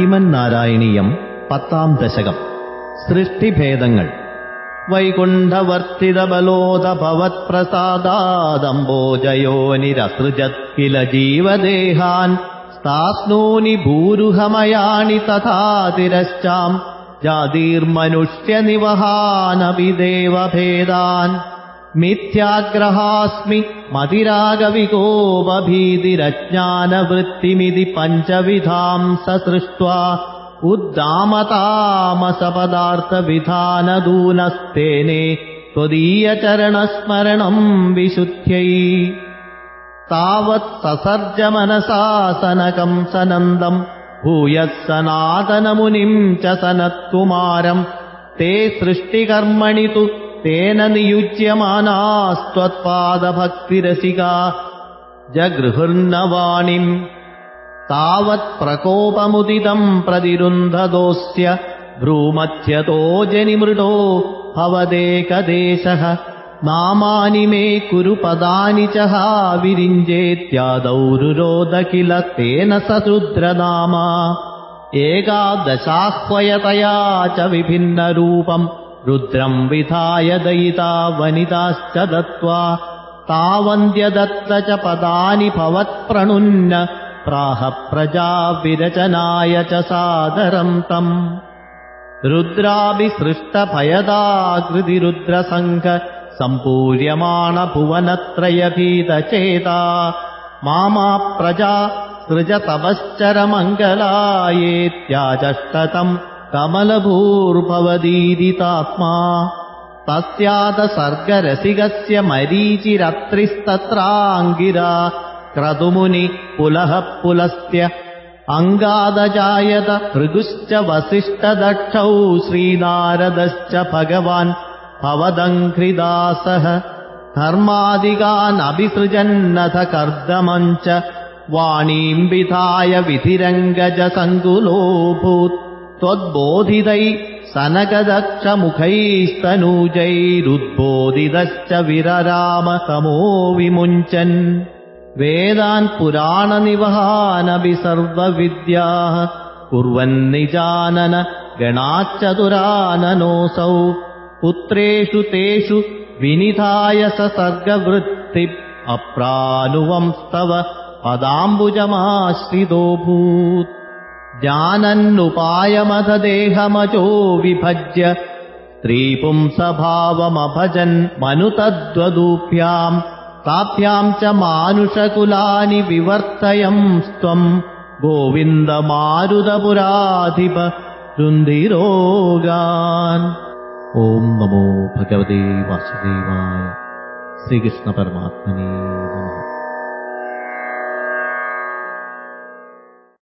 നാരായണീയം പത്താം ദശകം. സൃഷ്ടിഭേദങ്ങൾ. വൈകുണ്ഠവർത്തിതബലോദഭവത്പ്രസാദാദംബോജയോനിരസൃജത് കില ജീവദേഹാൻ സ്ഥാസ്നൂനി ഭൂരുഹമയാണി തഥാതിരശ്ചാം ജാതിർമനുഷ്യനിവഹാനപി ദേവഭേദാൻ मिथ्याग्रहास्मि मतिरागविको पञ्चविधाम् पञ्चविधां सृष्ट्वा उद्दामतामसपदार्थविधानदूनस्तेने त्वदीयचरणस्मरणम् विशुद्ध्यै। तावत् ससर्जमनसासनकम् सनन्दम् भूयः सनातनमुनिम् च सनत्कुमारम् ते सृष्टिकर्मणि तु तेन नियुज्यमानास्त्वत्पादभक्तिरसिका जगृहुर्नवाणिम् तावत्प्रकोपमुदितम् प्रतिरुन्धदोऽस्य भ्रूमध्यतो जनिमृडो भवदेकदेशः नामानि मे कुरु पदानि च हा विरिञ्जेत्यादौरुरोद किल तेन सशुद्रनामा एकादशाह्वयतया च विभिन्नरूपम् रुद्रम् विधाय दयिता वनिताश्च दत्त्वा तावन्द्यदत्त च पदानि भवत्प्रणुन्न प्राह प्रजा विरचनाय च सादरम् तम्। रुद्राभिसृष्टभयदाकृतिरुद्रसङ्घ सम्पूर्यमाणभुवनत्रयभीतचेता मामा प्रजा सृजतपश्चरमङ्गलायेत्याचष्टतम् कमलभूर्भवदीदितात्मा। तस्यादसर्गरसिकस्य मरीचिरत्रिस्तत्राङ्गिरा। क्रतुमुनि पुलः पुलस्त्य अङ्गादजायत भृगुश्च वसिष्ठदक्षौ श्रीनारदश्च भगवान् भवदङ्घ्रिदासः। धर्मादिगानभिसृजन्नथ कर्दमम् च वाणीम् विधाय विधिरङ्गजसङ्कुलोऽभूत् त्वद्बोधितै सनकदक्षमुखैस्तनूजैरुद्बोधितश्च विररामतमो विमुञ्चन् वेदान् पुराणनिवहानभि सर्वविद्याः कुर्वन्निजानन गणाच्चतुराननोऽसौ। पुत्रेषु तेषु विनिधाय स सर्गवृत्ति अप्रानुवंस्तव पदाम्बुजमाश्रितोऽभूत् जानन्नुपायमथदेहमजो विभज्य स्त्रीपुंसभावमभजन् मनुतद्वदूभ्याम् ताभ्याम् च मानुषकुलानि विवर्तयंस्त्वम् गोविन्दमारुदपुराधिप रुन्धिरोगान्। ॐ नमो भगवते वासुदेवाय। श्रीकृष्णपरमात्मने नमः